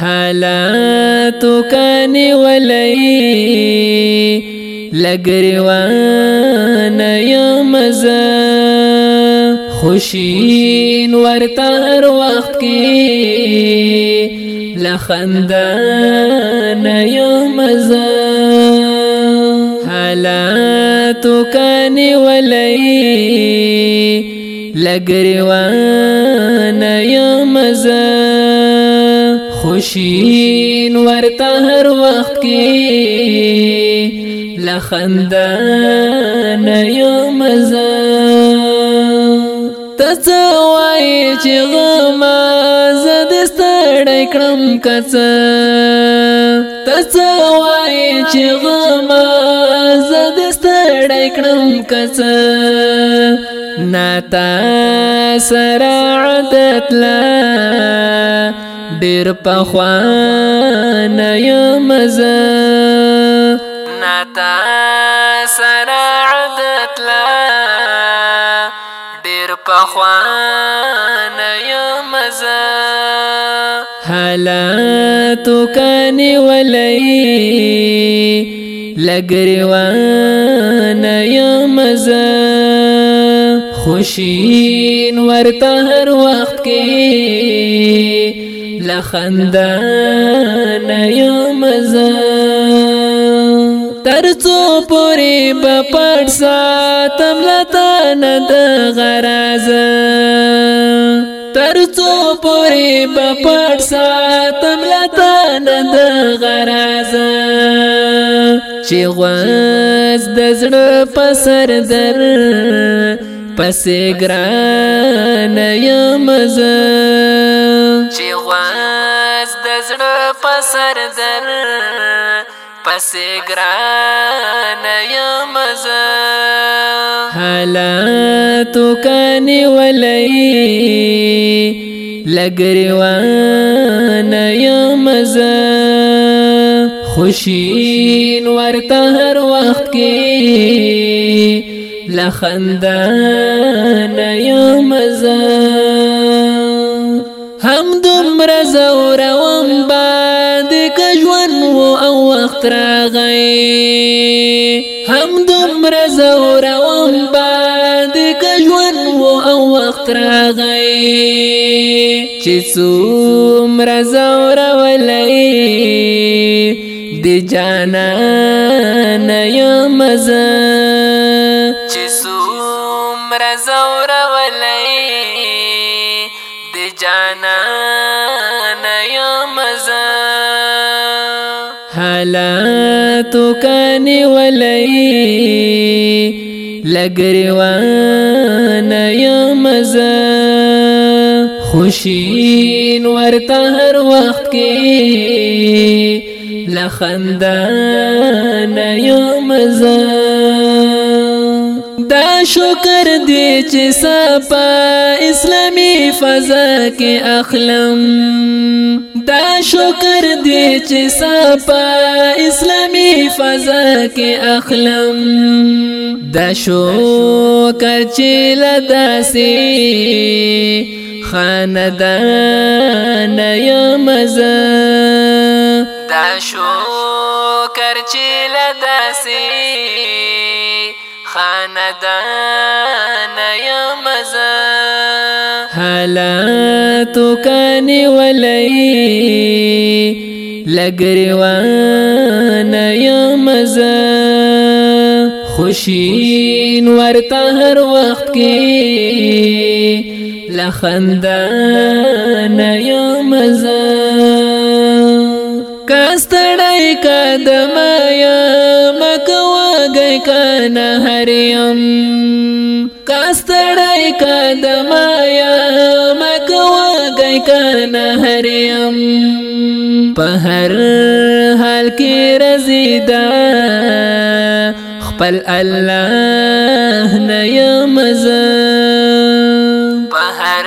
حالاتو کانی ولی لگریوان یم زا خوشین هر وقت کی لخندان یم زا حالاتو کانی ولی لگریوان یم زا خوشین ورته هر وخت کې لخندا نه یو مزه تڅوای چې غما زد ستړی کړم کڅه تڅوای چې غما زد ستړی کړم کڅه نتا سره عادت لا دیر په خوان یا مزا نتا سره عدت لا دیر په خوان یا مزه حالات کني ولي لګریوان یا مزا خوشین ورته هر وخت کې لخندا نه یو مزه ترڅو پوری په پټ ساتم لتا نه د غراز ترڅو پوری په پټ ساتم لتا نه د غراز چې غواز د زړه په سر در پسې ګران یم زه سردر پس گران یم زه حالاتو کانی ولی لګریوان یم زه خوشین ورته هر وخت کې لخندان یم زه هم دومره زوره وخت راغی هم دمر زور وم باندې کژون وو او وخت راغی چې څومره زور ولې د جانا نه یم زه چې څومره زور ولې د جانا حالاتو کانی ولئی لګریوان یم زه خوشین ورته هر وخت کې لخندان یم دا شکر دی چې سپا اسلامي فضا کې اخلم دا شکر دی چې سپا اسلامي فضا کې اخلم دا شکر چې لداسي خاندان یم زه دا شکر چې لداسي نادان یم زه حالات کانی ولای لګریوان یم زه خوشین ورته هر وخت کې لخندان یم زه کاستړی کدم یم کو ستړی ک نهر یم کا مکو گئی په هر حال کې خپل الله نه یم زه په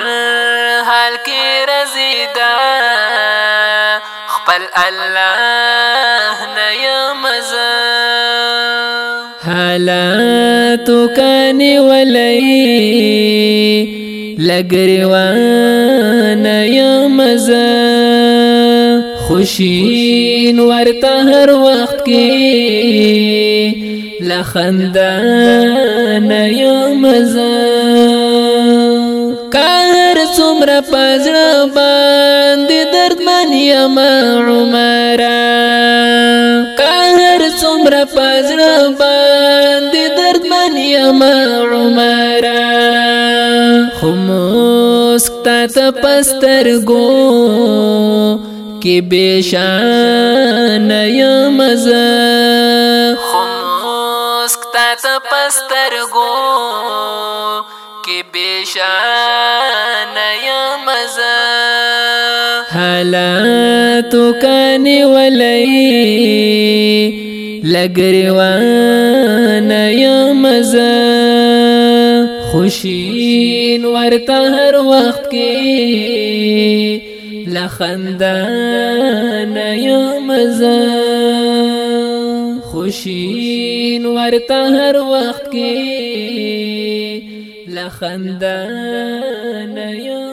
حال الله والا تو کانی ولئی لګریوان یم زه خوشین ورته هر وخت کې لخندان یم مزا کار څومره پزړه باندې درد من یم عمره څومره پزړه باندې درد منی ما عمر خموسک تا پستر گو کې بشان یا مزه خموسک تا پستر گو کې بشان یا مزه حالات کان ولای لګریوان یم زه خوشین ورته هر وخت کې لخندان یم زه خوشین ورته هر وخت کې لخندان یم